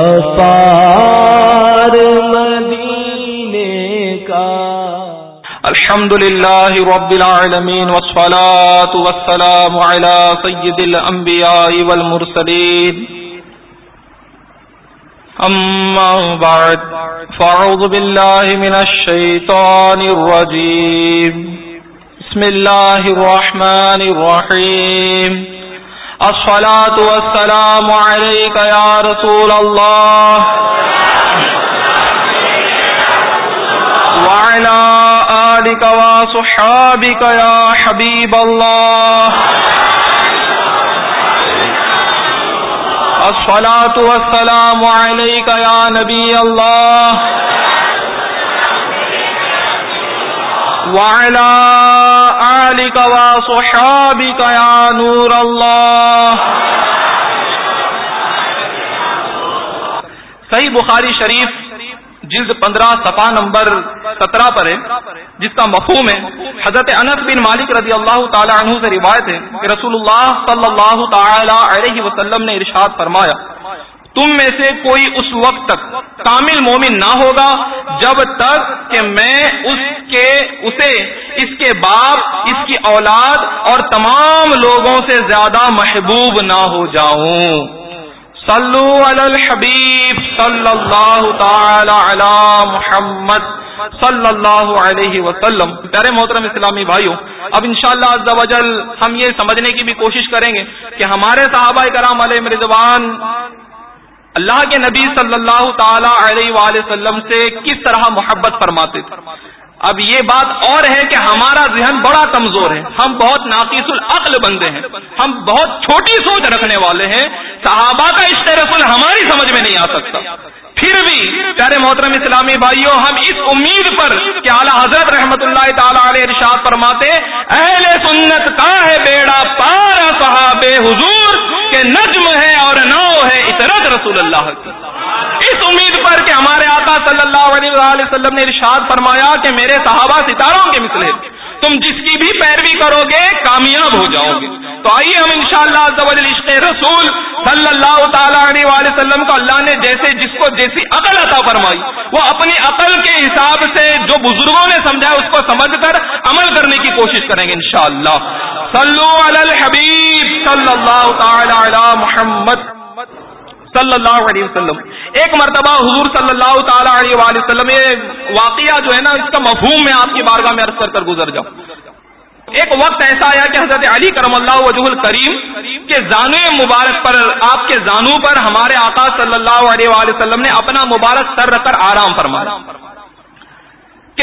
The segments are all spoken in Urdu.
پار مدینے کا۔ الحمد للہ رب العالمین والصلاة والسلام على سید الانبیاء والمرسلین۔ اما بعد، فاعوذ باللہ من الشیطان الرجیم۔ بسم اللہ الرحمن الرحیم۔ الصلاة والسلام عليك يا رسول الله. وعلى آلك وصحابك يا حبيب الله. الصلاة والسلام عليك يا نبي الله. وعلى آلك وصحابك يا نور الله. صحیح بخاری شریف جلد پندرہ صفا نمبر سترہ پر ہے، جس کا مفہوم ہے، حضرت انس بن مالک رضی اللہ تعالی عنہ سے روایت ہے کہ رسول اللہ صلی اللہ تعالی علیہ وسلم نے ارشاد فرمایا تم میں سے کوئی اس وقت تک کامل مومن نہ ہوگا جب تک کہ میں اس کے، اسے، اس کے باپ، اس کی اولاد اور تمام لوگوں سے زیادہ محبوب نہ ہو جاؤں۔ صلو علی الحبیب صلی اللہ تعالی علی محمد صلی اللہ علیہ وسلم۔ پیارے محترم اسلامی بھائیوں، اب انشاءاللہ شاء اللہ ہم یہ سمجھنے کی بھی کوشش کریں گے کہ ہمارے صحابہ کرام علیہ مرزبان اللہ کے نبی صلی اللہ تعالی علیہ وآلہ وسلم سے کس طرح محبت فرماتے تھے؟ اب یہ بات اور ہے کہ ہمارا ذہن بڑا کمزور ہے۔ ہم بہت ناقص العقل بندے ہیں۔ ہم بہت چھوٹی سوچ رکھنے والے ہیں۔ صحابہ کا عشق رسول ہماری سمجھ میں نہیں آ سکتا۔ پھر بھی، پیارے محترم اسلامی بھائیوں ہم اس امید پر کہ اعلیٰ حضرت رحمت اللہ تعالی علیہ ارشاد فرماتے، اہل سنت کا ہے بیڑا، پارا صحاب حضور کے نجم ہے اور نو ہے۔ اطرت رسول اللہ کی اس امید پر کہ ہمارے آقا صلی اللہ علیہ وسلم نے ارشاد فرمایا کہ میرے صحابہ ستاروں کے مثل تم جس کی بھی پیروی کرو گے، کامیاب ہو جاؤ گے۔ تو آئیے ہم انشاءاللہ شاء اللہ عشق رسول صلی اللہ تعالی علیہ وسلم کو اللہ نے جیسے جس کو جیسی عقل عطا فرمائی، وہ اپنی عقل کے حساب سے جو بزرگوں نے سمجھا اس کو سمجھ کر عمل کرنے کی کوشش کریں گے انشاءاللہ۔ صلو علی الحبیب صلی اللہ تعالی علی محمد۔ صلی اللہ علیہ وسلم۔ ایک مرتبہ حضور صلی اللہ تعالی علیہ وآلہ وسلم، یہ واقعہ جو ہے نا، اس کا مفہوم میں آپ کی بارگاہ میں عرض کر کر گزر جاؤں۔ ایک وقت ایسا آیا کہ حضرت علی کرم اللہ وجہ الکریم کے زانو مبارک پر، آپ کے زانو پر ہمارے آقا صلی اللہ علیہ وآلہ وسلم نے اپنا مبارک سر رکھ کر آرام فرمایا۔ کہ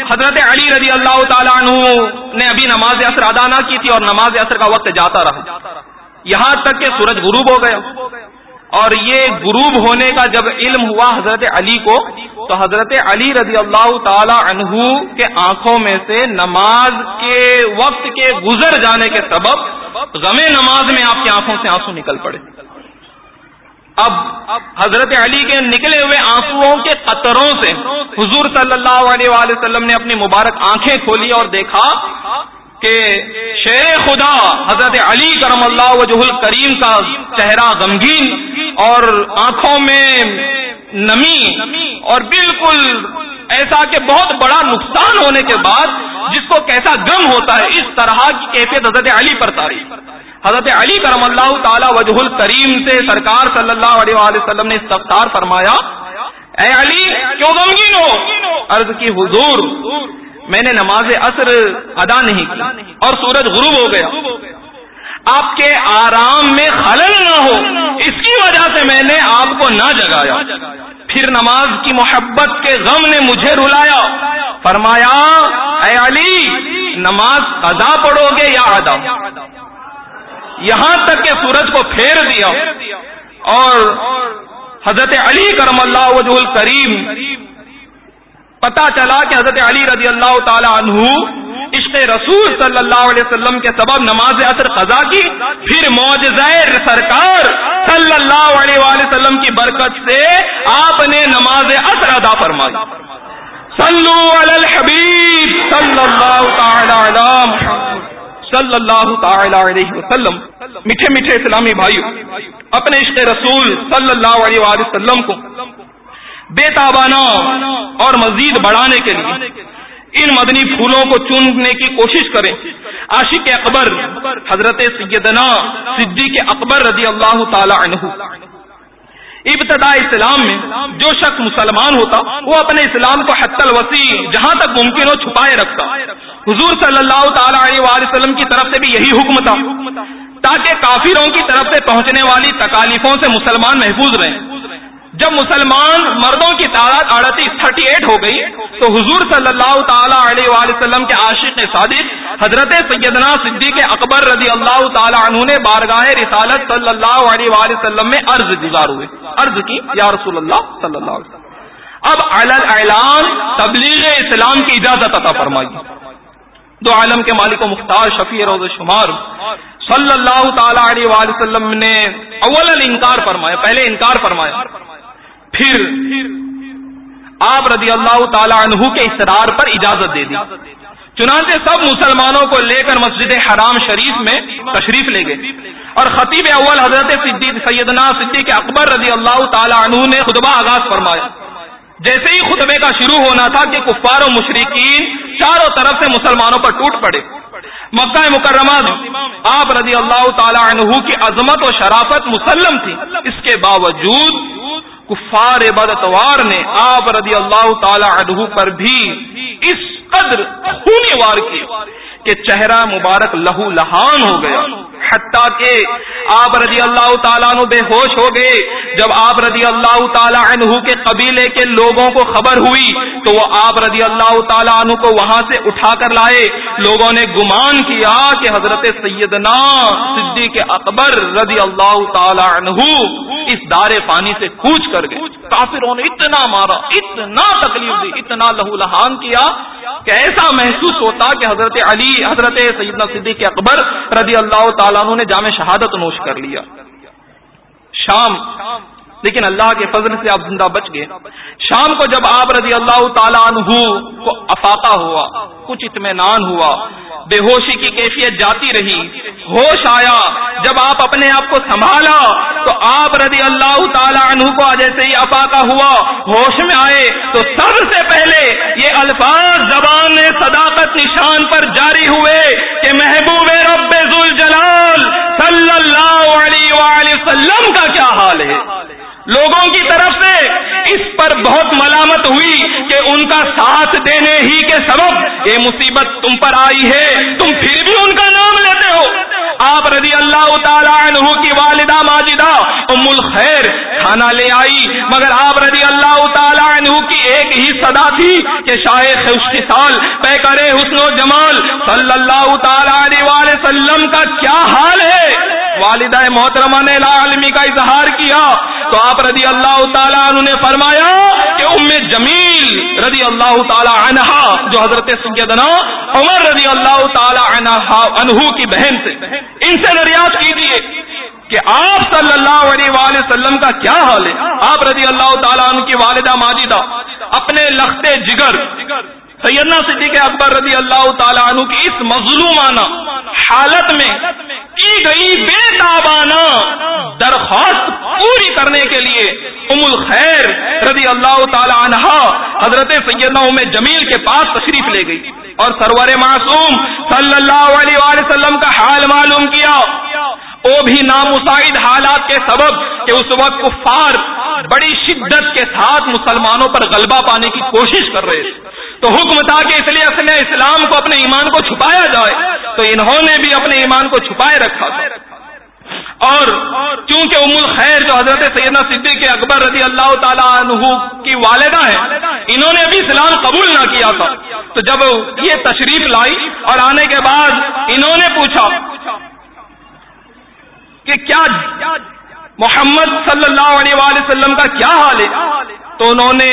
حضرت علی رضی اللہ تعالیٰ عنہ نے ابھی نماز اثر ادا نہ کی تھی اور نماز اثر کا وقت جاتا رہا۔ یہاں تک کہ سورج غروب ہو گیا۔ اور یہ غروب ہونے کا جب علم ہوا حضرت علی کو، تو حضرت علی رضی اللہ تعالی عنہ کے آنکھوں میں سے نماز کے وقت کے گزر جانے کے سبب غم نماز میں آپ کی آنکھوں سے آنسو نکل پڑے۔ اب حضرت علی کے نکلے ہوئے آنسو کے قطروں سے حضور صلی اللہ علیہ وآلہ وسلم نے اپنی مبارک آنکھیں کھولی اور دیکھا کہ شیر خدا حضرت علی کرم اللہ وجہ الکریم کا چہرہ غمگین اور آنکھوں میں نمی اور بالکل ایسا کہ بہت بڑا نقصان ہونے کے بعد جس کو کیسا غم ہوتا ہے، اس طرح کی کیفیت حضرت علی پر تاری۔ حضرت علی کرم اللہ تعالی وجہ الکریم سے سرکار صلی اللہ علیہ وآلہ وسلم نے استفار فرمایا، اے علی، کیوں غمگین ہو؟ عرض کی، حضور، میں نے نماز اثر ادا نہیں کی اور سورج غروب ہو گیا۔ آپ کے آرام میں خلل نہ ہو۔ اس کی وجہ سے میں نے آپ کو نہ جگایا۔ پھر نماز کی محبت کے غم نے مجھے رلایا۔ فرمایا، اے علی، نماز ادا پڑھو گے یا ادا؟ یہاں تک کہ سورج کو پھیر دیا۔ اور حضرت علی کرم اللہ وجہ الکریم پتا چلا کہ حضرت علی رضی اللہ تعالی عنہ عشق رسول صلی اللہ علیہ وسلم کے سبب نماز اثر قضا کی، پھر موجزیر سرکار صلی اللہ علیہ وسلم کی برکت سے آپ نے نماز اثر ادا فرمائی۔ صلو علی الحبیب صلی اللہ تعالی علی محمد صلی اللہ تعالی علیہ وسلم۔ میٹھے میٹھے اسلامی بھائی اپنے عشق رسول صلی اللہ علیہ وسلم کو بے تابانہ اور مزید بڑھانے کے لیے ان مدنی پھولوں کو چننے کی کوشش کریں۔ عاشق اکبر، حضرت سیدنا صدیق اکبر رضی اللہ تعالی عنہ۔ ابتدا اسلام میں جو شخص مسلمان ہوتا، وہ اپنے اسلام کو حت الوسیع جہاں تک ممکن ہو چھپائے رکھتا۔ حضور صلی اللہ تعالی علیہ وسلم کی طرف سے بھی یہی حکم تھا۔ تاکہ کافروں کی طرف سے پہنچنے والی تکالیفوں سے مسلمان محفوظ رہیں۔ جب مسلمان مردوں کی تعداد اڑتیس، تھرٹی ایٹ ہو گئی، تو حضور صلی اللہ تعالی علیہ وآلہ وسلم کے عاشق صادق حضرت سیدنا صدیق اکبر رضی اللہ تعالی عنہ نے بارگاہ رسالت صلی اللہ علیہ وآلہ وسلم میں عرض گزار ہوئے۔ عرض کی، یا رسول اللہ صلی اللہ علیہ وسلم۔ اب اعلان تبلیغ اسلام کی اجازت عطا فرمائی۔ دو عالم کے مالک و مختار شفیع روز شمار صلی اللہ تعالی علیہ وآلہ وسلم نے اول انکار فرمایا، پہلے انکار فرمایا۔ پھر آپ رضی اللہ تعالی عنہ کے اصرار پر اجازت دے دی۔ چنانچہ سب مسلمانوں کو لے کر مسجد حرام شریف میں تشریف لے گئے۔ اور خطیب اول حضرت صدیق سیدنا صدیق اکبر رضی اللہ تعالی عنہ نے خطبہ آغاز فرمایا۔ جیسے ہی خطبے کا شروع ہونا تھا کہ کفار و مشرقین چاروں طرف سے مسلمانوں پر ٹوٹ پڑے۔ مکہ مکرمہ آپ رضی اللہ تعالی عنہ کی عظمت و شرافت مسلم تھی۔ اس کے باوجود کفار بدتوار نے آپ رضی اللہ تعالی عنہ پر بھی اس قدر خونی وار کی کہ چہرہ مبارک لہو لہان ہو گیا۔ حتیٰ کہ آپ رضی اللہ تعالیٰ عنہ بے ہوش ہو گئے۔ جب آپ رضی اللہ تعالیٰ عنہ کے قبیلے کے لوگوں کو خبر ہوئی تو وہ آپ رضی اللہ تعالیٰ عنہ کو وہاں سے اٹھا کر لائے۔ لوگوں نے گمان کیا کہ حضرت سیدنا صدیق اکبر رضی اللہ تعالیٰ عنہ اس دار پانی سے کوچ کر گئے۔ کافروں نے اتنا مارا، اتنا تکلیف دی، اتنا لہو لہان کیا کہ ایسا محسوس ہوتا کہ حضرت علی، حضرت سیدنا صدیق اکبر رضی اللہ تعالیٰ نے جامع شہادت نوش کر لیا۔ شام لیکن اللہ کے فضل سے آپ زندہ بچ گئے۔ شام کو جب آپ رضی اللہ تعالیٰ عنہ کو افاقہ ہوا، کچھ اطمینان ہوا، بے ہوشی کی کیفیت جاتی رہی، ہوش آیا۔ جب آپ اپنے آپ کو سنبھالا، تو آپ رضی اللہ تعالیٰ عنہ کو جیسے ہی افاقہ ہوا، ہوش میں آئے۔ تو سب سے پہلے یہ الفاظ زبان صداقت نشان پر جاری ہوئے کہ محبوب رب ذوالجلال صلی اللہ علیہ وآلہ وسلم کا کیا حال ہے؟ لوگوں کی طرف سے اس پر بہت ملامت ہوئی کہ ان کا ساتھ دینے ہی کے سبب یہ مصیبت تم پر آئی ہے۔ تم پھر بھی ان کا نام لیتے ہو۔ آپ رضی اللہ تعالیٰ عنہ کی والدہ ماجدہ ام الخیر کھانا لے آئی، مگر آپ رضی اللہ ایک ہی صدا تھی کہ شاید سال۔ پے کرے حسن و جمال۔ صلی اللہ تعالی علیہ وسلم کا کیا حال ہے؟ والدہ محترمہ نے لا عالمی کا اظہار کیا۔ تو آپ رضی اللہ تعالیٰ عنہ نے فرمایا کہ ام جمیل رضی اللہ تعالیٰ عنہا، جو حضرت سیدنا عمر رضی اللہ تعالیٰ عنہ کی بہن سے ان سے دریافت کیجیے کہ آپ صلی اللہ علیہ وآلہ وسلم کا کیا حال ہے؟ آپ رضی اللہ تعالیٰ عنہ کی والدہ ماجدہ، اپنے لختے جگر۔ سیدنا صدیق اکبر رضی اللہ تعالیٰ عنہ کی اس مظلومانہ حالت میں کی گئی بے تابانہ درخواست پوری کرنے کے لیے ام الخیر رضی اللہ تعالی عنہ حضرت سیدنا ام جمیل کے پاس تشریف لے گئی اور سرور معصوم صلی اللہ علیہ وسلم کا حال معلوم کیا۔ وہ بھی نامساعد حالات کے سبب کہ اس وقت کفار بڑی شدت کے ساتھ مسلمانوں پر غلبہ پانے کی کوشش کر رہے تھے۔ تو حکم تھا کہ اس لیے اپنے اسلام کو اپنے ایمان کو چھپایا جائے۔ تو انہوں نے بھی اپنے ایمان کو چھپائے رکھا تھا۔ اور چونکہ ام الخیر جو حضرت سیدنا صدیق اکبر رضی اللہ تعالیٰ عنہ کی والدہ ہے انہوں نے ابھی اسلام قبول نہ کیا تھا۔ تو جب یہ تشریف لائی اور آنے کے بعد انہوں نے پوچھا کہ کیا محمد صلی اللہ علیہ وسلم کا کیا حال ہے؟ تو انہوں نے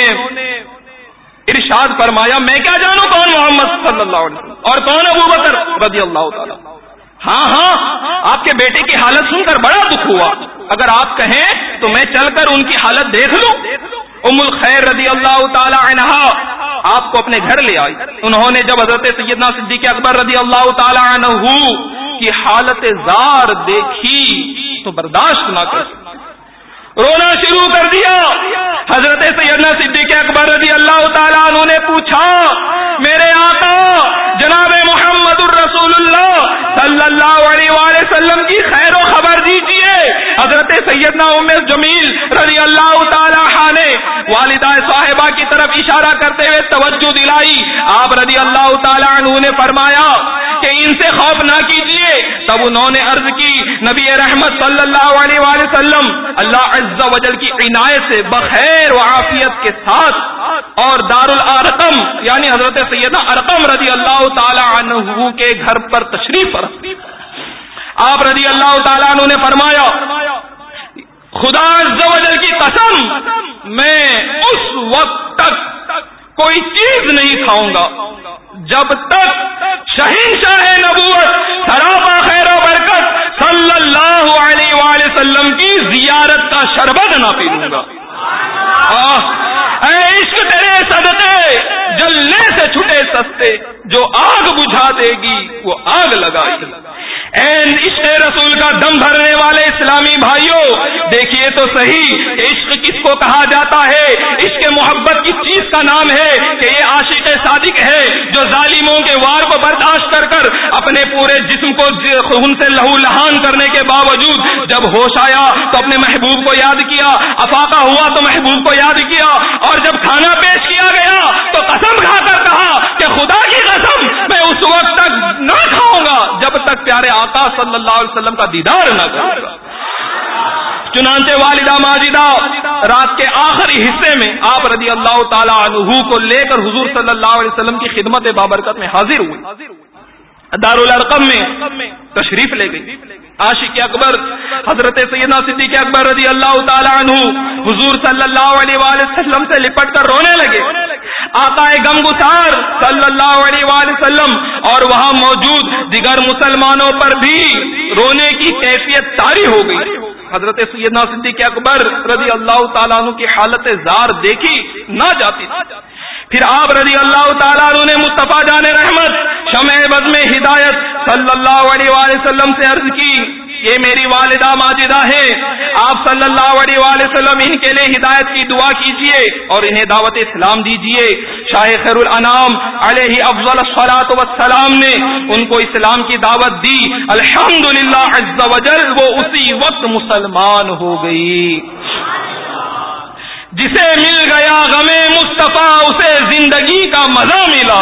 ارشاد فرمایا، میں کیا جانوں کون محمد صلی اللہ علیہ وسلم؟ اور کون ابو بکر رضی اللہ تعالیٰ؟ ہاں ہاں آپ کے بیٹے کی حالت سن کر بڑا دکھ ہوا۔ اگر آپ کہیں تو میں چل کر ان کی حالت دیکھ لوں۔ ام الخیر رضی اللہ تعالی عنہ آپ کو اپنے گھر لے آئی انہوں نے جب حضرت سیدنا صدیق اکبر رضی اللہ تعالی عنہ کی حالت زار دیکھی تو برداشت نہ کر رونا شروع کر دیا۔ حضرت سیدنا صدیق اکبر رضی اللہ تعالیٰ عنہ نے پوچھا، میرے آقا، جناب محمد صلی اللہ علیہ وآلہ وسلم کی خیر و خبر دیجیے حضرت سیدنا عمر جمیل رضی اللہ تعالیٰ نے والدہ صاحبہ کی طرف اشارہ کرتے ہوئے توجہ دلائی۔ آپ رضی اللہ تعالیٰ عنہ نے فرمایا کہ ان سے خوف نہ کیجیے تب انہوں نے عرض کی، نبی رحمت صلی اللہ علیہ وآلہ وسلم، اللہ عز و جل کی عنایت سے بخیر و عافیت کے ساتھ اور دار الارقم یعنی حضرت سیدہ ارقم رضی اللہ تعالی عنہ کے گھر پر تشریف پر آپ رضی اللہ تعالیٰ عنہ نے فرمایا، خدا عز و جل کی قسم، میں اس وقت تک کوئی چیز نہیں کھاؤں گا۔ جب تک شہین شاہ نبوت، سراپا خیر و برکت صلی اللہ علیہ وآلہ وسلم کی زیارت کا شربت نہ پیوں گا۔ اے عشق تیرے صدقے جلنے سے چھٹے سستے، جو آگ بجھا دے گی، وہ آگ لگائے این عشق رسول کا دم بھرنے والے اسلامی بھائیوں، دیکھیے تو صحیح، عشق کس کو کہا جاتا ہے؟ عشق محبت کس چیز کا نام ہے کہ یہ عاشق صادق ہے۔ جو ظالموں کے وار کو برداشت کر کر اپنے پورے جسم کو خون سے لہو لہان کرنے کے باوجود جب ہوش آیا تو اپنے محبوب کو یاد کیا، افاقہ ہوا تو محبوب کو یاد کیا، اور جب کھانا پیش کیا گیا تو قسم کھا کر کہا کہ خدا کی قسم میں اس وقت تک نہ کھاؤں گا، جب تک پیارے آقا صلی اللہ علیہ وسلم کا دیدار نہ کروں۔ گا چنانچہ والدہ ماجدہ، رات کے آخری حصے میں آپ رضی اللہ تعالی عنہ کو لے کر حضور صلی اللہ علیہ وسلم کی خدمت بابرکت میں حاضر ہوئی دارالرقم میں تشریف لے گئی عاشق اکبر، حضرت سیدنا صدیق اکبر رضی اللہ تعالیٰ عنہ حضور صلی اللہ علیہ وآلہ وسلم سے لپٹ کر رونے لگے۔ آقا غم گسار صلی اللہ علیہ وآلہ وسلم اور وہاں موجود دیگر مسلمانوں پر بھی رونے کی کیفیت تاری ہو گئی۔ حضرت سیدنا صدیق اکبر رضی اللہ تعالیٰ عنہ کی حالت زار دیکھی، نہ جاتی پھر آپ رضی اللہ تعالیٰ عنہ نے مصطفیٰ جان رحمت شمع بد میں ہدایت صلی اللہ علیہ وآلہ وسلم سے عرض کی۔ یہ میری والدہ ماجدہ ہے آپ صلی اللہ علیہ وسلم ان کے لیے ہدایت کی دعا کیجیے اور انہیں دعوت اسلام دیجیے۔ شاہ خیر الانام علیہ افضل الصلاۃ والسلام نے ان کو اسلام کی دعوت دی۔ الحمدللہ عز وجل وہ اسی وقت مسلمان ہو گئی۔ جسے مل گیا غم مصطفیٰ، اسے زندگی کا مزہ ملا۔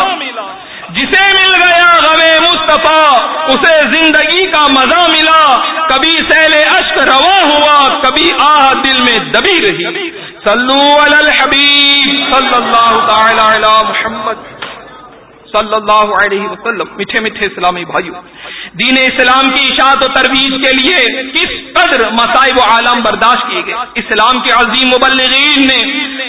جسے مل گیا غم مصطفیٰ، اسے زندگی کا مزہ ملا۔ کبھی سیل اشک روا ہوا، کبھی آہ دل میں دبی رہی۔ صلو علی الحبیب، صلی اللہ تعالی علی محمد، صلی اللہ علیہ وسلم۔ میٹھے میٹھے اسلامی بھائیوں دین اسلام کی اشاعت و ترویج کے لیے کس قدر مسائب و عالم برداشت کیے گئے؟ اسلام کے عظیم مبلغین نے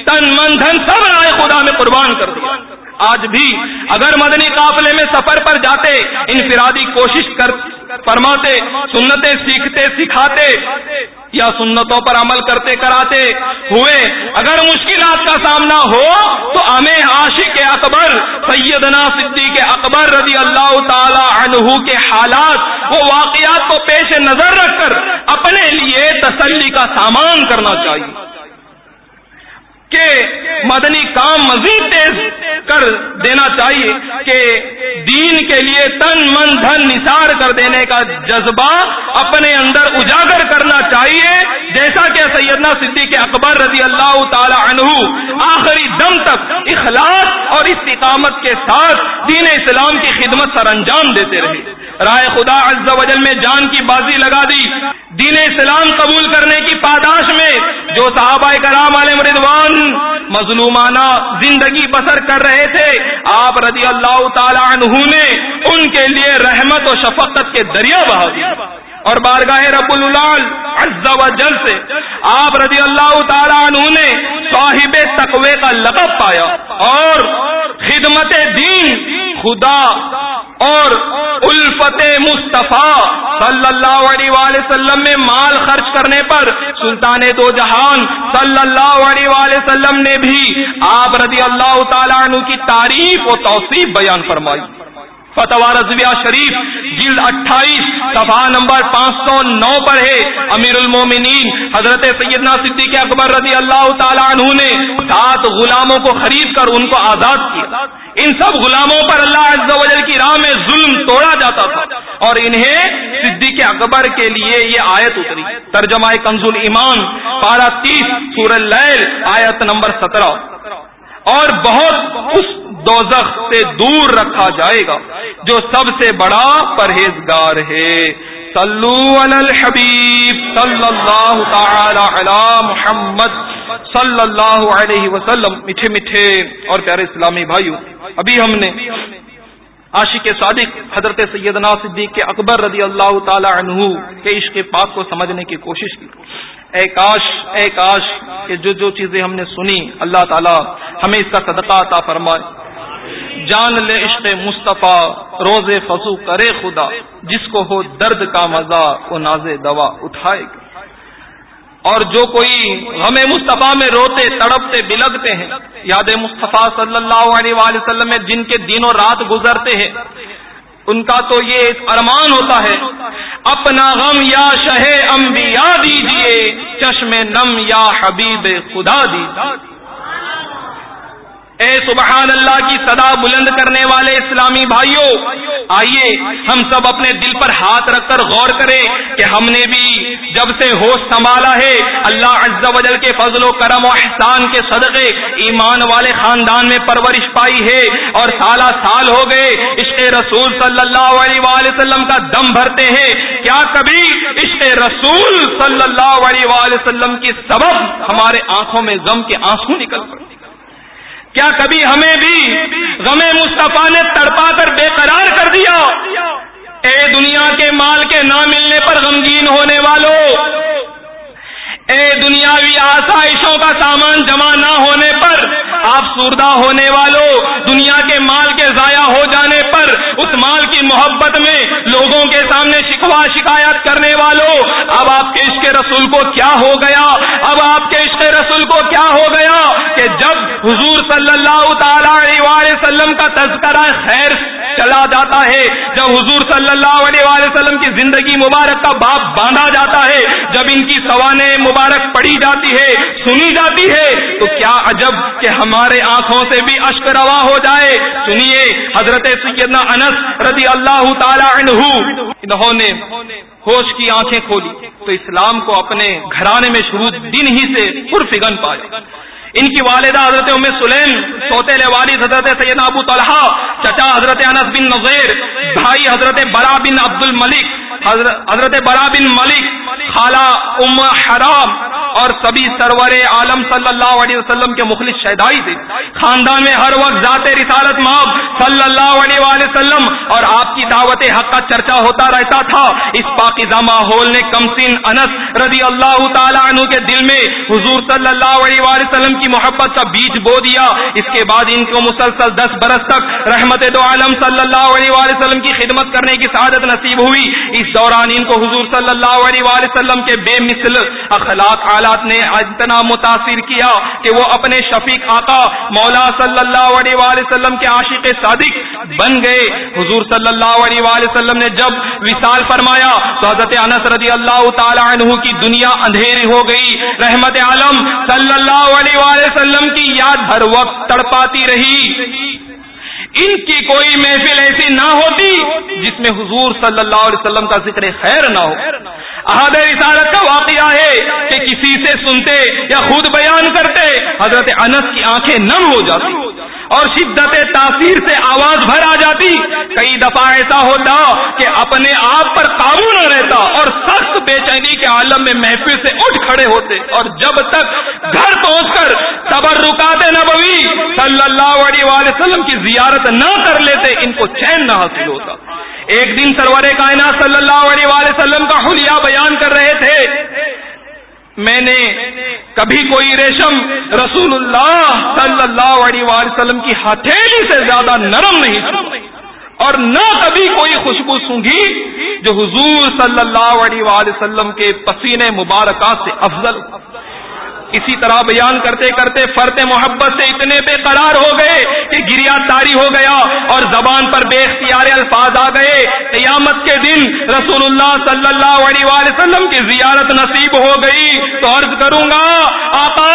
تن من دھن سب رائے خدا میں قربان کر دیا۔ آج بھی اگر مدنی قافلے میں سفر پر جاتے، انفرادی کوشش کر فرماتے، سنتیں سیکھتے، سکھاتے یا سنتوں پر عمل کرتے کراتے، ہوئے، اگر مشکلات کا سامنا ہو تو ہمیں عاشق اکبر، سیدنا صدیق اکبر رضی اللہ تعالی عنہ کے حالات، وہ واقعات کو پیش نظر رکھ کر اپنے لیے تسلی کا سامان کرنا چاہیے۔ کہ مدنی کام مزید تیز کر دینا چاہیے کہ دین کے لیے تن من دھن نثار کر دینے کا جذبہ اپنے اندر اجاگر کرنا چاہیے۔ جیسا کہ سیدنا صدیق اکبر رضی اللہ تعالی عنہ آخری دم تک اخلاص اور استقامت کے ساتھ دین اسلام کی خدمت سر انجام دیتے رہے۔ رائے خدا عز و جل میں جان کی بازی لگا دی۔ دین اسلام قبول کرنے کی پاداش میں جو صحابہ کرام علیہ مردوان مظلومانہ زندگی بسر کر رہے تھے، آپ رضی اللہ تعالی عنہ نے ان کے لیے رحمت و شفقت کے دریا بہا دیا۔ اور بارگاہ رب اللہ عز و جل سے آپ رضی اللہ تعالی عنہ نے صاحب تقوی کا لقب پایا اور خدمت دین خدا اور الفت مصطفیٰ صلی اللہ علیہ وآلہ وسلم میں مال خرچ کرنے پر سلطان دو جہان صلی اللہ علیہ وآلہ وسلم نے بھی آپ رضی اللہ تعالیٰ عنہ کی تعریف و توصیف بیان فرمائی۔ فتح رضویہ شریف، جلد اٹھائیس، صفحہ نمبر پانچ سو نو پر ہے۔ امیر المومنین حضرت سیدنا صدیق اکبر رضی اللہ تعالیٰ عنہ نے سات غلاموں کو خرید کر ان کو آزاد کیا۔ ان سب غلاموں پر اللہ عز و جل کی راہ میں ظلم توڑا جاتا تھا۔ اور انہیں صدیق اکبر کے لیے یہ آیت اتری۔ ترجمہ کنز ایمان پارا تیس سور اللیل، آیت نمبر سترہ۔ اور بہت اس دوزخ سے دور رکھا جائے گا، جو سب سے بڑا پرہیزگار ہے۔ صلو علی الحبیب صلی اللہ تعالی علی محمد صلی اللہ علیہ وسلم۔ میٹھے میٹھے اور پیارے اسلامی بھائیوں، ابھی ہم نے عاشق صادق حضرت سیدنا صدیق کے اکبر رضی اللہ تعالی عنہ کے عشق پاک کو سمجھنے کی کوشش کی۔ اے کاش اے کاش، کہ جو جو چیزیں ہم نے سنی، اللہ تعالی ہمیں اس کا صدقہ عطا فرمائے۔ جان لے عشق مصطفیٰ روز فضو کرے خدا، جس کو ہو درد کا مزہ، وہ ناز دوا اٹھائے گا۔ اور جو کوئی غم مصطفیٰ میں روتے، تڑپتے، بلگتے ہیں، یاد مصطفیٰ صلی اللہ علیہ وآلہ وسلم میں جن کے دن و رات گزرتے ہیں ان کا تو یہ ارمان ہوتا ہے، اپنا غم یا شہ انبیاء دیجیے، چشم نم یا حبیب خدا دیجیے اے سبحان اللہ کی صدا بلند کرنے والے اسلامی بھائیوں آئیے ہم سب اپنے دل پر ہاتھ رکھ کر غور کریں کہ ہم نے بھی جب سے ہوش سنبھالا ہے، اللہ عز و جل کے فضل و کرم و احسان کے صدقے ایمان والے خاندان میں پرورش پائی ہے اور سالہ سال ہو گئے عشق رسول صلی اللہ علیہ وآلہ وسلم کا دم بھرتے ہیں۔ کیا کبھی عشق رسول صلی اللہ علیہ وآلہ وسلم کی سبب ہمارے آنکھوں میں غم کے آنسو نکل پڑتے؟ کیا کبھی ہمیں بھی غم مصطفیٰ نے تڑپا کر بے قرار کر دیا؟ اے دنیا کے مال کے نہ ملنے پر غمگین ہونے والوں اے دنیاوی آسائشوں کا سامان جمع نہ ہونے پر آپ سوردہ ہونے والوں دنیا کے مال کے ضائع ہو جانے پر اس مال کی محبت میں لوگوں کے سامنے شکوا شکایت کرنے والوں اب آپ کے رسول کو کیا ہو گیا؟ اب آپ کے عشق رسول کو کیا ہو گیا؟ کہ جب حضور صلی اللہ تعالی علیہ وسلم کا تذکرہ خیر چلا جاتا ہے، جب حضور صلی اللہ علیہ وسلم کی زندگی مبارک کا باپ باندھا جاتا ہے، جب ان کی سوانے مبارک پڑی جاتی ہے، سنی جاتی ہے، تو کیا عجب کہ ہمارے آنکھوں سے بھی اشک روا ہو جائے۔ سنیے، حضرت سیدنا انس رضی اللہ تعالی عنہ، انہوں نے ہوش کی آنکھیں کھولی تو اسلام کو اپنے گھرانے میں شروع دن ہی سے پرفگن پایا۔ ان کی والدہ حضرت ام سلیم، سوتے والد حضرت سید ابو طلحہ، چچا حضرت انس بن نظیر بھائی حضرت برا بن عبد الملک حضرت برا بن ملک، خالہ ام حرام اور سبھی سرور عالم صلی اللہ علیہ وسلم کے مخلص شہدائی تھے۔ خاندان میں ہر وقت ذات رسالت ماب صلی اللہ علیہ وآلہ وسلم اور آپ کی دعوت حق کا چرچا ہوتا رہتا تھا۔ اس پاکیزہ ماحول نے کمسن انس رضی اللہ تعالیٰ عنہ کے دل میں حضور صلی اللہ علیہ وآلہ وسلم کی کی محبت کا بیج بو دیا۔ اس کے بعد ان کو مسلسل دس برس تک رحمت دو عالم صلی اللہ علیہ وسلم کی خدمت کرنے کی سعادت نصیب ہوئی۔ اس دوران ان کو حضور صلی اللہ علیہ وسلم کے بے مثل اخلاق حالات نے اتنا متاثر کیا کہ وہ اپنے شفیق آقا مولا صلی اللہ علیہ وسلم کے عاشق صادق بن گئے۔ حضور صلی اللہ علیہ وسلم نے جب وصال فرمایا تو حضرت انس رضی اللہ تعالی عنہ کی دنیا اندھیری ہو گئی۔ رحمت عالم صلی اللہ علیہ علیہ وسلم کی یاد ہر وقت تڑپاتی رہی۔ ان کی کوئی محفل ایسی نہ ہوتی جس میں حضور صلی اللہ علیہ وسلم کا ذکر خیر نہ ہو۔ احاد رسالت کا واقعہ ہے کہ کسی سے سنتے یا خود بیان کرتے حضرت انس کی آنکھیں نم ہو جاتی اور شدت تاثیر سے آواز بھر آ جاتی۔ کئی دفعہ ایسا ہوتا کہ اپنے آپ پر قابو نہ رہتا اور سخت بے چینی کے عالم میں محفل سے اٹھ کھڑے ہوتے اور جب تک گھر پہنچ کر صبر رکاتے نبوی صلی اللہ علیہ وسلم کی زیارت نہ کر لیتے، ان کو چین نہ حاصل ہوتا۔ ایک دن سرور کائنات صلی اللہ علیہ وسلم کا حلیہ بیان کر رہے تھے۔ میں نے کبھی کوئی ریشم رسول اللہ صلی اللہ علیہ وسلم کی ہتھیلی سے زیادہ نرم نہیں اور نہ کبھی کوئی خوشبو سونگی جو حضور صلی اللہ علیہ وآلہ وسلم کے پسینے مبارکات سے افضل اسی طرح بیان کرتے کرتے فرتے محبت سے اتنے بے قرار ہو گئے کہ گریا تاری ہو گیا اور زبان پر بے اختیار الفاظ آ گئے۔ قیامت کے دن رسول اللہ صلی اللہ علیہ وسلم کی زیارت نصیب ہو گئی۔ تو عرض کروں گا آقا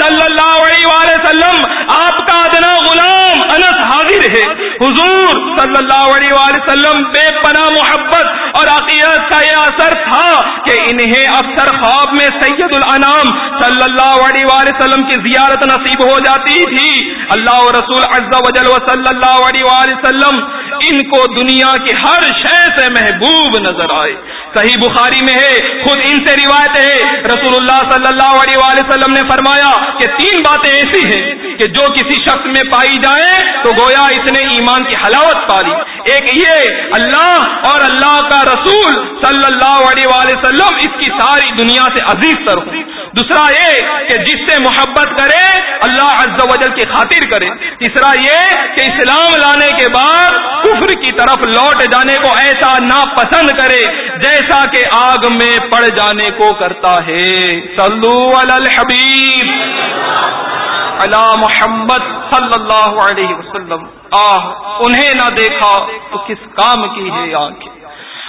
صلی اللہ علیہ وآلہ وسلم آپ کا ادنا غلام انس حاضر ہے حضور صلی اللہ علیہ وآلہ وسلم بے پناہ محبت اور عقیدت کا یہ اثر تھا کہ انہیں اکثر خواب میں سید الانام صلی اللہ علیہ وآلہ وسلم کی زیارت نصیب ہو جاتی تھی۔ اللہ رسول عز و جل و صلی اللہ علیہ وآلہ وسلم ان کو دنیا کی ہر شے سے محبوب نظر آئے۔ صحیح بخاری میں ہے، خود ان سے روایت ہے۔ رسول اللہ صلی اللہ علیہ وآلہ وسلم نے فرمایا کہ تین باتیں ایسی ہیں کہ جو کسی شخص میں پائی جائیں تو گویا اس نے ایمان کی حلاوت پالی ایک یہ، اللہ اور اللہ کا رسول صلی اللہ علیہ وآلہ وسلم اس کی ساری دنیا سے عزیز تر ہوں۔ دوسرا یہ کہ جس سے محبت کرے، اللہ عز و جل کی خاطر کرے۔ تیسرا یہ کہ اسلام لانے کے بعد کفر کی طرف لوٹ جانے کو ایسا ناپسند کرے، جیسا کہ آگ میں پڑ جانے کو کرتا ہے۔ صلو علی الحبیب۔ علی محمد صلی اللہ علیہ وسلم۔ آہ، انہیں نہ دیکھا تو کس کام کی ہے آنکھیں؟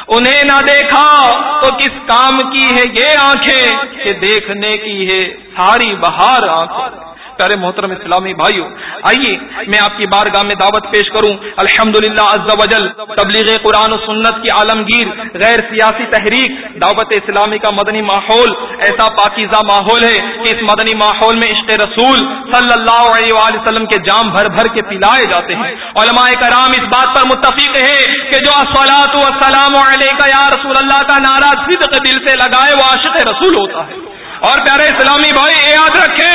انہیں نہ دیکھا تو کس کام کی ہے یہ آنکھیں؟ کہ دیکھنے کی ہے ساری بہار آنکھیں۔ پیارے محترم اسلامی بھائیوں آئیے میں آپ کی بارگاہ میں دعوت پیش کروں۔ الحمد للہ وجل، تبلیغ قرآن و سنت کی عالمگیر، غیر سیاسی تحریک، دعوت اسلامی کا مدنی ماحول۔ ایسا پاکیزہ ماحول ہے کہ اس مدنی ماحول میں عشق رسول صلی اللہ علیہ وآلہ وسلم کے جام بھر بھر کے پلائے جاتے ہیں۔ علماء کرام اس بات پر متفق ہے کہ جو اسلات والسلام علیہ یا رسول اللہ کا نعرہ صدق دل سے لگائے، وہ عاشق رسول ہوتا ہے۔ اور پیارے اسلامی بھائی یہ یاد رکھیں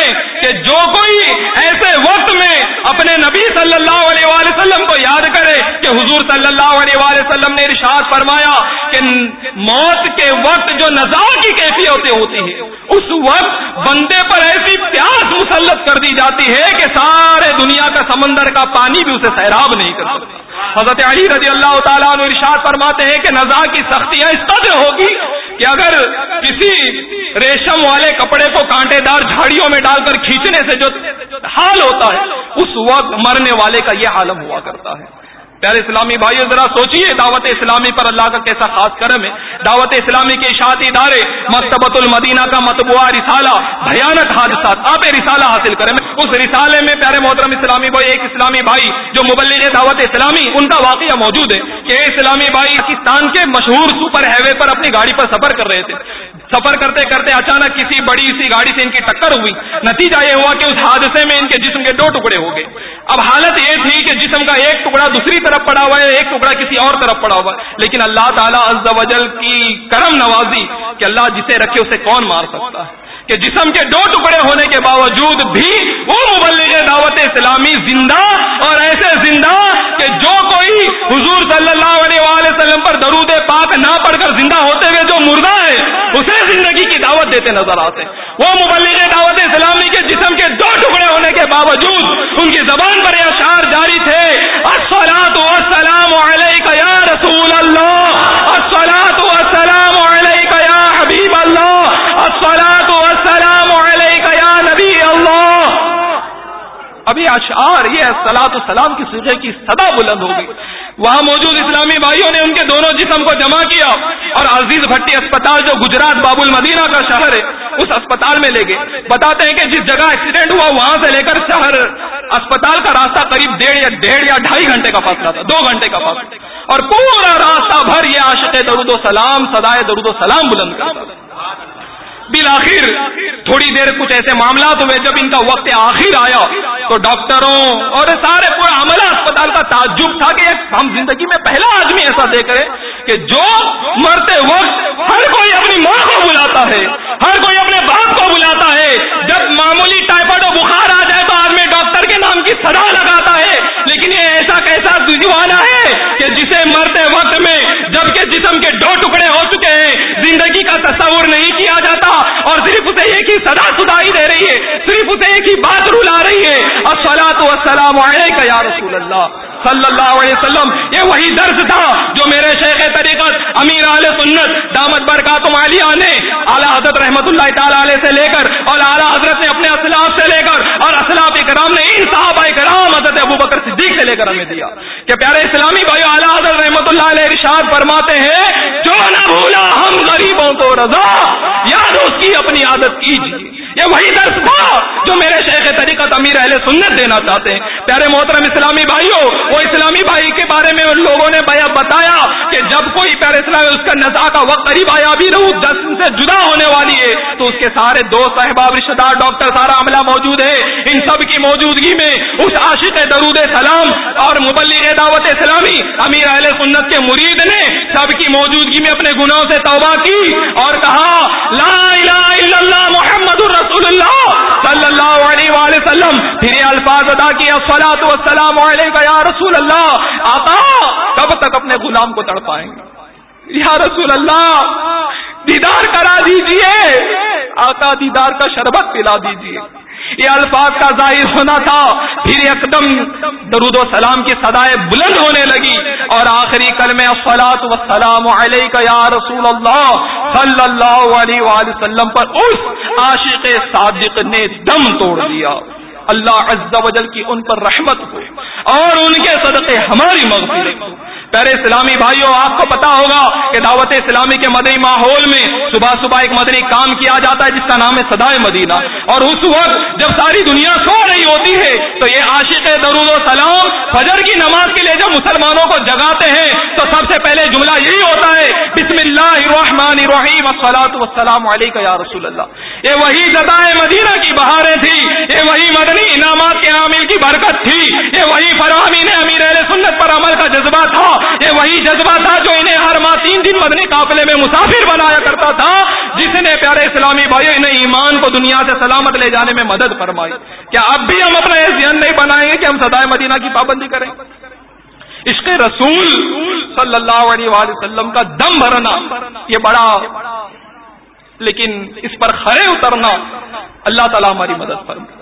کہ جو کوئی ایسے وقت میں اپنے نبی صلی اللہ علیہ وآلہ وسلم کو یاد کرے کہ حضور صلی اللہ علیہ وآلہ وسلم نے ارشاد فرمایا کہ موت کے وقت جو نزا کی کیفیتیں ہوتی ہیں، اس وقت بندے پر ایسی پیاس مسلط کر دی جاتی ہے کہ سارے دنیا کا سمندر کا پانی بھی اسے سیراب نہیں کر سکتا۔ حضرت علی رضی اللہ تعالیٰ عنہ ارشاد فرماتے ہیں کہ نزا کی سختیاں اس قدر ہوگی کہ اگر کسی ریشم والے کپڑے کو کانٹے دار جھاڑیوں میں ڈال کر کھینچنے سے جو حال ہوتا ہے، اس ہوا مرنے والے کا یہ عالم ہوا کرتا ہے۔ پیارے اسلامی بھائی ذرا سوچیے دعوت اسلامی پر اللہ کا کیسا خاص کرم ہے؟ دعوت اسلامی کے اشاعتی ادارے مکتبۃ المدینہ کا متبوعہ رسالہ، بھیانک حادثات، آپ رسالہ حاصل کریں۔ اس رسالے میں پیارے محترم اسلامی بھائی، ایک اسلامی بھائی جو مبلغ دعوت اسلامی، ان کا واقعہ موجود ہے کہ اسلامی بھائی، پاکستان کے مشہور سپر ہائی وے پر اپنی گاڑی پر سفر کر رہے تھے۔ سفر کرتے کرتے اچانک کسی بڑی سی گاڑی سے ان کی ٹکر ہوئی۔ نتیجہ یہ ہوا کہ اس حادثے میں ان کے جسم کے دو ٹکڑے ہو گئے۔ اب حالت یہ تھی کہ جسم کا ایک ٹکڑا دوسری طرف پڑا ہوا ہے، ایک ٹکڑا کسی اور طرف پڑا ہوا ہے۔ لیکن اللہ تعالیٰ عز و جل کی کرم نوازی کہ اللہ جسے رکھے اسے کون مار سکتا ہے؟ کہ جسم کے دو ٹکڑے ہونے کے باوجود بھی وہ مبلغ دعوت اسلامی زندہ اور ایسے زندہ کہ جو کوئی حضور صلی اللہ علیہ وآلہ وسلم پر درود پاک نہ پڑھ کر زندہ ہوتے ہوئے جو مردہ ہے، اسے زندگی کی دعوت دیتے نظر آتے وہ مبلغ دعوت اسلامی کے جسم کے دو ٹکڑے ہونے کے باوجود ان کی زبان پر یہ اشعار جاری تھے والسلام علیکہ یا رسول اللہ السلام والسلام علیکہ یا حبیب اللہ السلام والسلام علیکہ یا نبی اللہ ابھی اشعار یہ سلاد السلام کی سجے کی صدا بلند ہو گئی وہاں موجود اسلامی بھائیوں نے ان کے دونوں جسم کو جمع کیا اور عزیز بھٹی اسپتال جو گجرات باب المدینہ کا شہر ہے، اس اسپتال میں لے گئے۔ بتاتے ہیں کہ جس جگہ ایکسیڈنٹ ہوا، وہاں سے لے کر شہر اسپتال کا راستہ قریب ڈیڑھ یا ڈیڑھ یا ڈھائی گھنٹے کا فاصلہ تھا، دو گھنٹے کا فاصلہ۔ اور پورا راستہ بھر یہ عاشق درود و سلام سدائے درود و سلام بلند کرتا بالآخر، تھوڑی دیر کچھ ایسے معاملات ہوئے، جب ان کا وقت آخر آیا، تو ڈاکٹروں اور سارے پورا عملہ اسپتال کا تعجب تھا کہ ہم زندگی میں پہلا آدمی ایسا دیکھ رہے کہ جو مرتے وقت ہر کوئی اپنی ماں کو بلاتا ہے، ہر کوئی اپنے باپ کو بلاتا ہے۔ جب معمولی ٹائفائڈ و بخار آ جائے تو آدمی ڈاکٹر کے نام کی صدا لگاتا ہے، لیکن یہ ایسا کیسا دیوانا ہے کہ جسے مرتے وقت میں جبکہ جسم کے دو ٹکڑے ہو چکے ہیں، زندگی کا تصور نہیں کیا جاتا اور صرف اسے ایک ہی سدا سدائی دے رہی ہے، صرف اسے ایک ہی بات رلا رہی ہے۔ السلام علیکم یا رسول اللہ۔ صلی اللہ علیہ وسلم، یہ وہی درس تھا جو میرے شیخ طریقت، امیر علیہ سنت، دامت برکات مالیہ نے اعلیٰ حضرت رحمت اللہ تعالیٰ علیہ سے لے کر اور اعلیٰ حضرت نے اپنے اسلاف سے لے کر اور اسلاف کرام نے ان صحابہ کرام حضرت ابو بکر صدیق سے لے کر ہمیں دیا۔ کہ پیارے اسلامی بھائی اعلیٰ حضرت رحمت اللہ علیہ ارشاد فرماتے ہیں، جو نہ بھولا ہم غریبوں کو رضا۔ اس کی اپنی عادت کیجیے۔ یہ وہی درس تھا جو میرے شیخ طریقت امیر اہل سنت دینا چاہتے ہیں۔ پیارے محترم اسلامی بھائیوں، وہ اسلامی بھائی کے بارے میں ان لوگوں نے بتایا کہ جب کوئی پیارے اسلامی، اس کا نزا کا وقت قریب آیا بھی رہو جسم سے جدا ہونے والی ہے، تو اس کے سارے دوست احباب رشتے دار، ڈاکٹر سارا عملہ موجود ہے۔ ان سب کی موجودگی میں اس عاشق درود سلام اور مبلغ دعوت اسلامی امیر اہل سنت کے مرید نے سب کی موجودگی میں اپنے گناہوں سے توبہ کی اور کہا لا الہ الا اللہ محمد الرسول رسول اللہ صلی اللہ علیہ وآلہ وسلم. پھر الفاظ ادا کیا سلاۃ وسلام علیہ یا رسول اللہ. آقا کب تک اپنے غلام کو تڑ پائیں گے؟ یا رسول اللہ، دیدار کرا دیجیے۔ آقا دیدار کا شربت پلا دیجیے۔ یہ الفاظ کا ظاہر ہونا تھا۔ پھر ایک دم درود و سلام کی سدائے بلند ہونے لگی اور آخری کل میں افلاط و یا رسول اللہ صلی اللہ علیہ وآلہ وسلم پر اس عاشق صادق نے دم توڑ دیا۔ اللہ عز و جل کی ان پر رحمت ہو اور ان کے صدقے ہماری مغفرت ہو۔ پیارے اسلامی بھائیوں آپ کو پتا ہوگا کہ دعوت اسلامی کے مدنی ماحول میں صبح صبح ایک مدنی کام کیا جاتا ہے، جس کا نام ہے سدائے مدینہ۔ اور اس وقت جب ساری دنیا سو رہی ہوتی ہے، تو یہ عاشق درود و سلام فجر کی نماز کے مسلمانوں کو جگاتے ہیں تو سب سے پہلے جملہ یہی ہوتا ہے، بسم اللہ الرحمن الرحیم السلاۃ والسلام علیکم یا رسول اللہ. یہ وہی سدائے مدینہ کی بہاریں تھی، یہ وہی مدنی انعامات کے عامل کی برکت تھی، یہ وہی فرامین امیر سنت پر عمل کا جذبہ تھا، یہ وہی جذبہ تھا جو انہیں ہر ماہ تین دن مدنی قافلے میں مسافر بنایا کرتا تھا، جس نے پیارے اسلامی بھائی انہیں ایمان کو دنیا سے سلامت لے جانے میں مدد فرمائی۔ کیا اب بھی ہم اپنا یہ ذہن نہیں بنائیں گے کہ ہم سدائے مدینہ کی پابندی کریں؟ عشق رسول صلی اللہ علیہ وآلہ وسلم کا دم بھرنا، یہ بڑا۔ لیکن اس پر کھڑے اترنا، اللہ تعالیٰ ہماری مدد فرمائے۔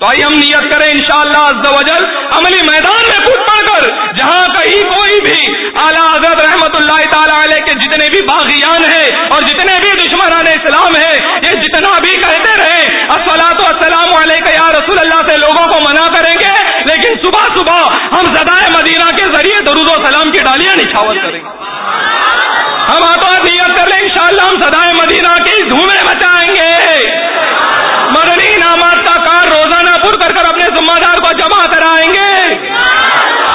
تو آئیے ہم نیت کریں انشاءاللہ شاء اللہ عملی میدان میں کود پڑ کر، جہاں کہیں کوئی بھی اعلیٰ حضرت رحمت اللہ تعالیٰ علیہ کے جتنے بھی باغیان ہیں اور جتنے بھی دشمنان اسلام ہیں، یہ جتنا بھی کہتے رہے السلاۃ السلام علیہ یا رسول اللہ سے لوگوں کو منع کریں گے، لیکن صبح صبح ہم زدائے مدینہ کے ذریعے درود و سلام کی ڈالیاں نچھاور کریں گے۔ ہم آتا نیت کر لیں، انشاءاللہ ہم زدائے مدینہ کی دھومے بچائیں گے۔ مدنی روزانہ کر کر اپنے ذمہ دار کو جمع کرائیں گے۔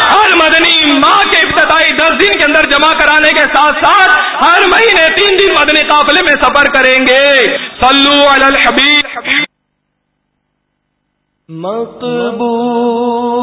ہر مدنی ماہ کے ابتدائی دس دن کے اندر جمع کرانے کے ساتھ ساتھ ہر مہینے تین دن مدنی قافلے میں سفر کریں گے۔ سلو الحبیب۔ مقبول